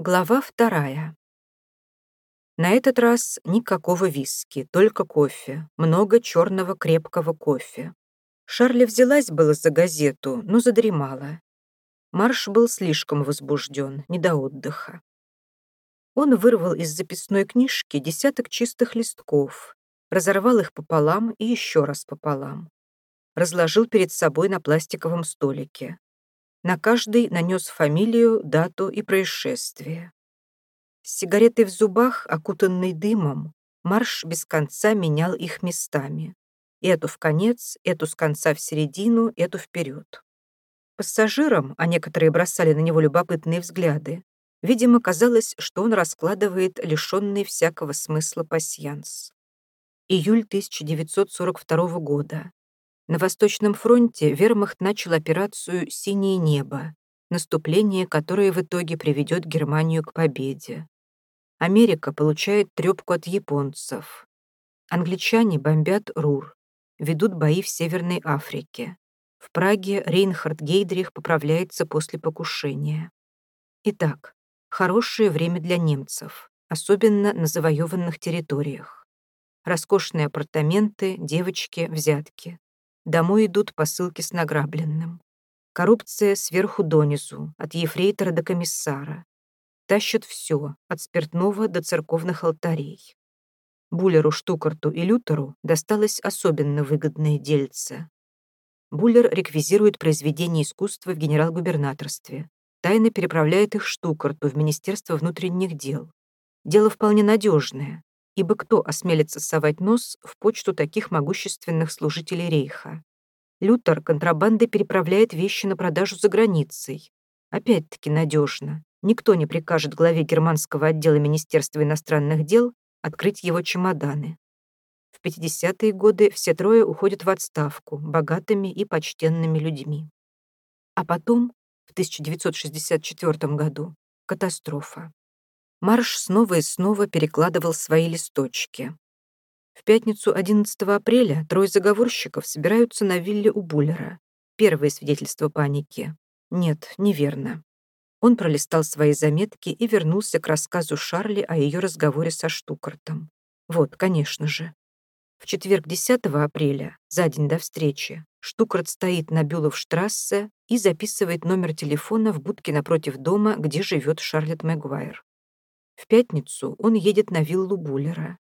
Глава вторая. На этот раз никакого виски, только кофе. Много черного крепкого кофе. Шарли взялась было за газету, но задремала. Марш был слишком возбужден, не до отдыха. Он вырвал из записной книжки десяток чистых листков, разорвал их пополам и еще раз пополам. Разложил перед собой на пластиковом столике. На каждый нанес фамилию, дату и происшествие. С сигаретой в зубах, окутанный дымом, Марш без конца менял их местами. Эту в конец, эту с конца в середину, эту вперед. Пассажирам, а некоторые бросали на него любопытные взгляды, видимо, казалось, что он раскладывает лишенный всякого смысла пасьянс. Июль 1942 года. На Восточном фронте вермахт начал операцию «Синее небо», наступление, которое в итоге приведет Германию к победе. Америка получает трепку от японцев. Англичане бомбят Рур, ведут бои в Северной Африке. В Праге Рейнхард Гейдрих поправляется после покушения. Итак, хорошее время для немцев, особенно на завоеванных территориях. Роскошные апартаменты, девочки, взятки. Домой идут посылки с награбленным. Коррупция сверху донизу, от ефрейтора до комиссара. Тащат все, от спиртного до церковных алтарей. Буллеру, Штукарту и Лютеру досталось особенно выгодное дельце. Буллер реквизирует произведения искусства в генерал-губернаторстве, тайно переправляет их Штукарту в Министерство внутренних дел. Дело вполне надежное, ибо кто осмелится совать нос в почту таких могущественных служителей рейха? Лютер контрабандой переправляет вещи на продажу за границей. Опять-таки надежно. Никто не прикажет главе германского отдела Министерства иностранных дел открыть его чемоданы. В 50-е годы все трое уходят в отставку богатыми и почтенными людьми. А потом, в 1964 году, катастрофа. Марш снова и снова перекладывал свои листочки. В пятницу 11 апреля трое заговорщиков собираются на вилле у Буллера. Первое свидетельство паники. Нет, неверно. Он пролистал свои заметки и вернулся к рассказу Шарли о ее разговоре со Штукартом. Вот, конечно же. В четверг 10 апреля, за день до встречи, Штукарт стоит на Бюлов-штрассе и записывает номер телефона в будке напротив дома, где живет Шарлетт Мэгуайр. В пятницу он едет на виллу Буллера.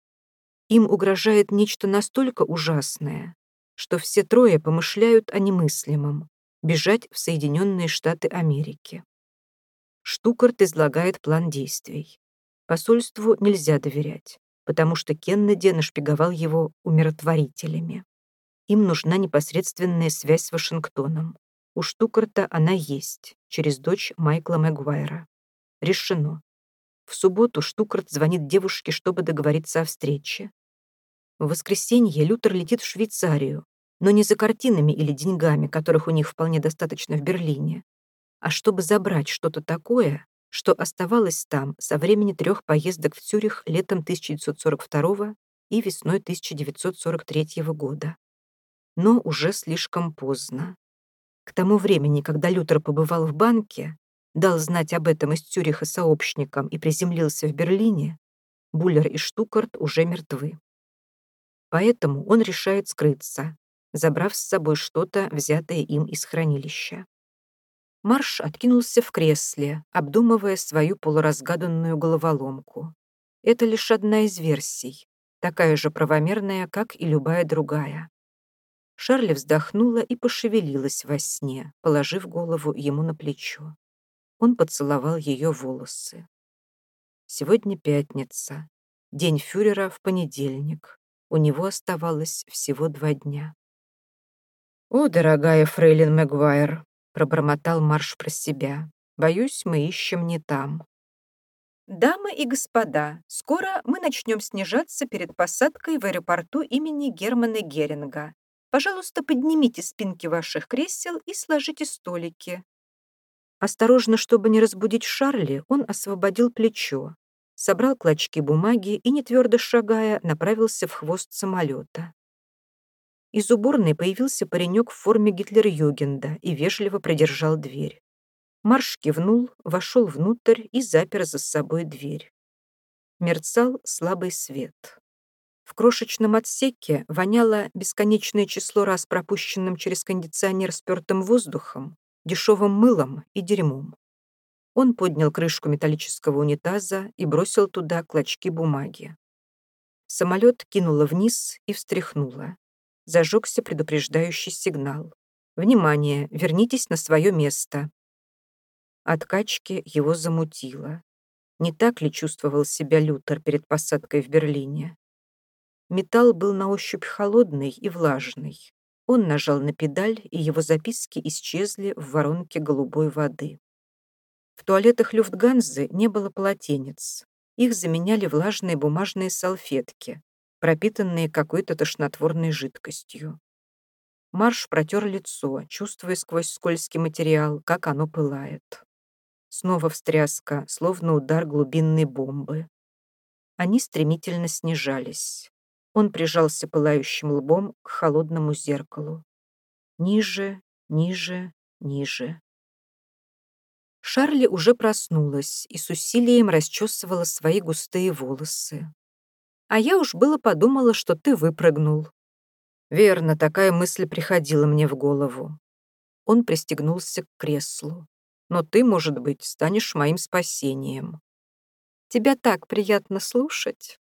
Им угрожает нечто настолько ужасное, что все трое помышляют о немыслимом — бежать в Соединенные Штаты Америки. Штукарт излагает план действий. Посольству нельзя доверять, потому что Кеннеди нашпиговал его умиротворителями. Им нужна непосредственная связь с Вашингтоном. У Штукарта она есть, через дочь Майкла Мэгуайра. Решено. В субботу Штукарт звонит девушке, чтобы договориться о встрече. В воскресенье Лютер летит в Швейцарию, но не за картинами или деньгами, которых у них вполне достаточно в Берлине, а чтобы забрать что-то такое, что оставалось там со времени трех поездок в Цюрих летом 1942 и весной 1943 года. Но уже слишком поздно. К тому времени, когда Лютер побывал в банке, дал знать об этом из Цюриха сообщникам и приземлился в Берлине, Буллер и Штукарт уже мертвы. Поэтому он решает скрыться, забрав с собой что-то, взятое им из хранилища. Марш откинулся в кресле, обдумывая свою полуразгаданную головоломку. Это лишь одна из версий, такая же правомерная, как и любая другая. Шарли вздохнула и пошевелилась во сне, положив голову ему на плечо. Он поцеловал ее волосы. Сегодня пятница. День фюрера в понедельник. У него оставалось всего два дня. «О, дорогая фрейлин Мэгуайр», — пробормотал Марш про себя. «Боюсь, мы ищем не там». «Дамы и господа, скоро мы начнем снижаться перед посадкой в аэропорту имени Германа Геринга. Пожалуйста, поднимите спинки ваших кресел и сложите столики. Осторожно, чтобы не разбудить Шарли, он освободил плечо, собрал клочки бумаги и, не твердо шагая, направился в хвост самолета. Из уборной появился паренек в форме Гитлер-Югенда и вежливо придержал дверь. Марш кивнул, вошел внутрь и запер за собой дверь. Мерцал слабый свет. В крошечном отсеке воняло бесконечное число раз пропущенным через кондиционер спертым воздухом, дешевым мылом и дерьмом. Он поднял крышку металлического унитаза и бросил туда клочки бумаги. Самолет кинуло вниз и встряхнуло. Зажегся предупреждающий сигнал. «Внимание! Вернитесь на свое место!» От качки его замутило. Не так ли чувствовал себя Лютер перед посадкой в Берлине? Металл был на ощупь холодный и влажный. Он нажал на педаль, и его записки исчезли в воронке голубой воды. В туалетах Люфтганзы не было полотенец. Их заменяли влажные бумажные салфетки, пропитанные какой-то тошнотворной жидкостью. Марш протер лицо, чувствуя сквозь скользкий материал, как оно пылает. Снова встряска, словно удар глубинной бомбы. Они стремительно снижались. Он прижался пылающим лбом к холодному зеркалу. Ниже, ниже, ниже. Шарли уже проснулась и с усилием расчесывала свои густые волосы. «А я уж было подумала, что ты выпрыгнул». «Верно, такая мысль приходила мне в голову». Он пристегнулся к креслу но ты, может быть, станешь моим спасением. Тебя так приятно слушать.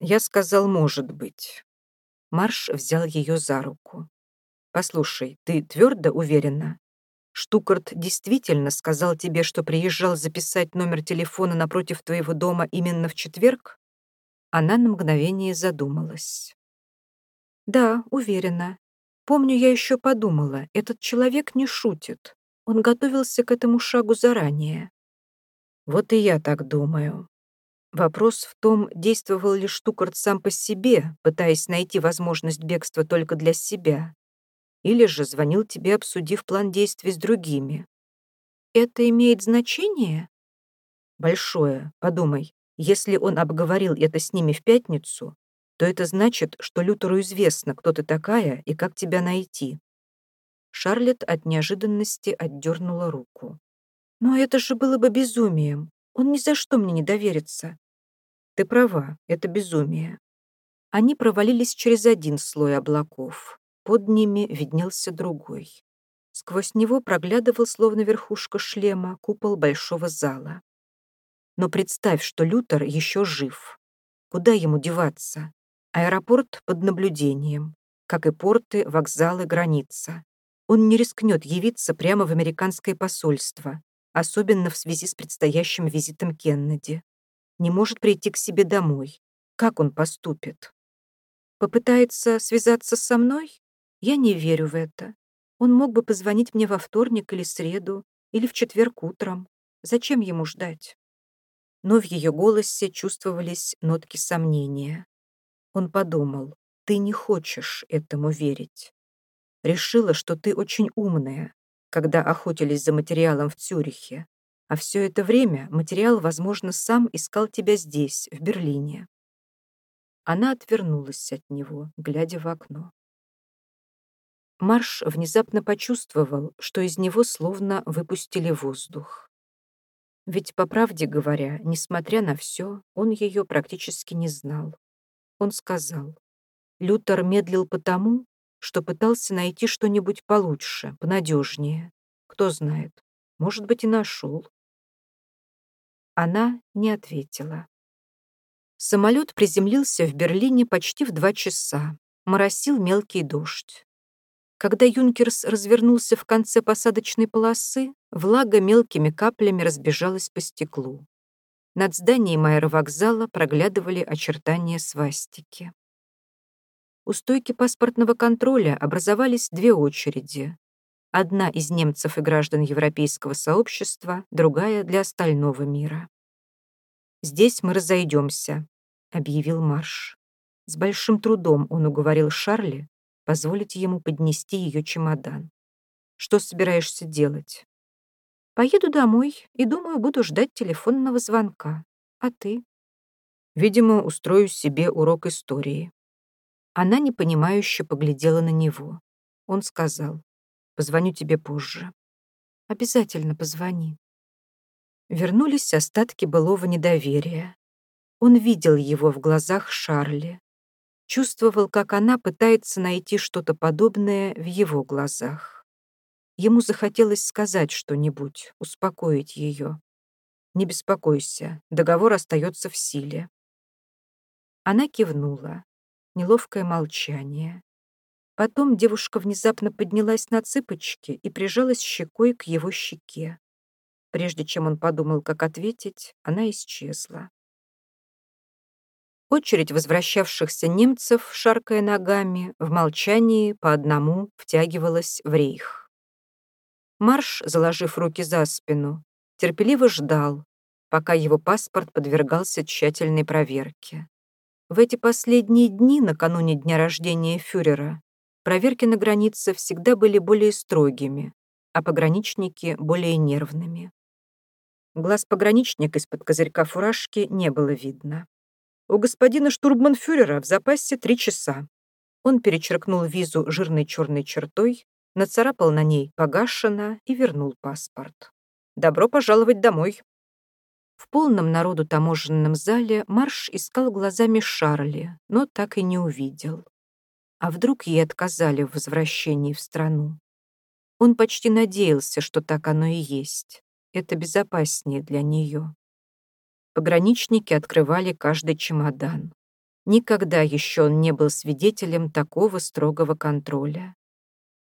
Я сказал, может быть. Марш взял ее за руку. Послушай, ты твердо уверена? Штукарт действительно сказал тебе, что приезжал записать номер телефона напротив твоего дома именно в четверг? Она на мгновение задумалась. Да, уверена. Помню, я еще подумала, этот человек не шутит. Он готовился к этому шагу заранее. Вот и я так думаю. Вопрос в том, действовал ли Штукарт сам по себе, пытаясь найти возможность бегства только для себя, или же звонил тебе, обсудив план действий с другими. Это имеет значение? Большое. Подумай, если он обговорил это с ними в пятницу, то это значит, что Лютеру известно, кто ты такая и как тебя найти. Шарлетт от неожиданности отдернула руку. «Но это же было бы безумием. Он ни за что мне не доверится». «Ты права, это безумие». Они провалились через один слой облаков. Под ними виднелся другой. Сквозь него проглядывал, словно верхушка шлема, купол большого зала. Но представь, что Лютер еще жив. Куда ему деваться? Аэропорт под наблюдением, как и порты, вокзалы, граница. Он не рискнет явиться прямо в американское посольство, особенно в связи с предстоящим визитом Кеннеди. Не может прийти к себе домой. Как он поступит? Попытается связаться со мной? Я не верю в это. Он мог бы позвонить мне во вторник или среду, или в четверг утром. Зачем ему ждать? Но в ее голосе чувствовались нотки сомнения. Он подумал, ты не хочешь этому верить. Решила, что ты очень умная, когда охотились за материалом в Цюрихе. А все это время материал, возможно, сам искал тебя здесь, в Берлине. Она отвернулась от него, глядя в окно. Марш внезапно почувствовал, что из него словно выпустили воздух. Ведь, по правде говоря, несмотря на все, он ее практически не знал. Он сказал, Лютер медлил потому, что пытался найти что-нибудь получше, понадежнее. Кто знает, может быть, и нашел. Она не ответила. Самолет приземлился в Берлине почти в два часа. Моросил мелкий дождь. Когда Юнкерс развернулся в конце посадочной полосы, влага мелкими каплями разбежалась по стеклу. Над зданием аэровокзала проглядывали очертания свастики. У стойки паспортного контроля образовались две очереди. Одна из немцев и граждан Европейского сообщества, другая для остального мира. «Здесь мы разойдемся», — объявил Марш. С большим трудом он уговорил Шарли позволить ему поднести ее чемодан. «Что собираешься делать?» «Поеду домой и, думаю, буду ждать телефонного звонка. А ты?» «Видимо, устрою себе урок истории», она непонимающе поглядела на него. Он сказал, «Позвоню тебе позже». Обязательно позвони. Вернулись остатки былого недоверия. Он видел его в глазах Шарли. Чувствовал, как она пытается найти что-то подобное в его глазах. Ему захотелось сказать что-нибудь, успокоить ее. «Не беспокойся, договор остается в силе». Она кивнула. Неловкое молчание. Потом девушка внезапно поднялась на цыпочки и прижалась щекой к его щеке. Прежде чем он подумал, как ответить, она исчезла. Очередь возвращавшихся немцев, шаркая ногами, в молчании по одному втягивалась в рейх. Марш, заложив руки за спину, терпеливо ждал, пока его паспорт подвергался тщательной проверке. В эти последние дни, накануне дня рождения фюрера, проверки на границе всегда были более строгими, а пограничники — более нервными. Глаз пограничника из-под козырька фуражки не было видно. У господина штурманфюрера в запасе три часа. Он перечеркнул визу жирной черной чертой, нацарапал на ней «погашено» и вернул паспорт. «Добро пожаловать домой!» В полном народу таможенном зале Марш искал глазами Шарли, но так и не увидел. А вдруг ей отказали в возвращении в страну? Он почти надеялся, что так оно и есть. Это безопаснее для нее. Пограничники открывали каждый чемодан. Никогда еще он не был свидетелем такого строгого контроля.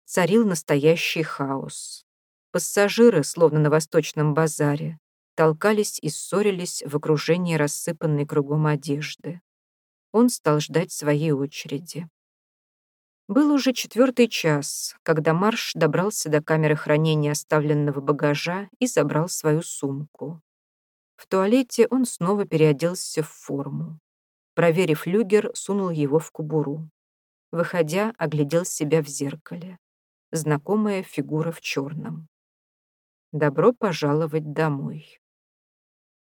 Царил настоящий хаос. Пассажиры, словно на восточном базаре, толкались и ссорились в окружении рассыпанной кругом одежды. Он стал ждать своей очереди. Был уже четвертый час, когда Марш добрался до камеры хранения оставленного багажа и забрал свою сумку. В туалете он снова переоделся в форму. Проверив люгер, сунул его в кубуру. Выходя, оглядел себя в зеркале. Знакомая фигура в черном. Добро пожаловать домой.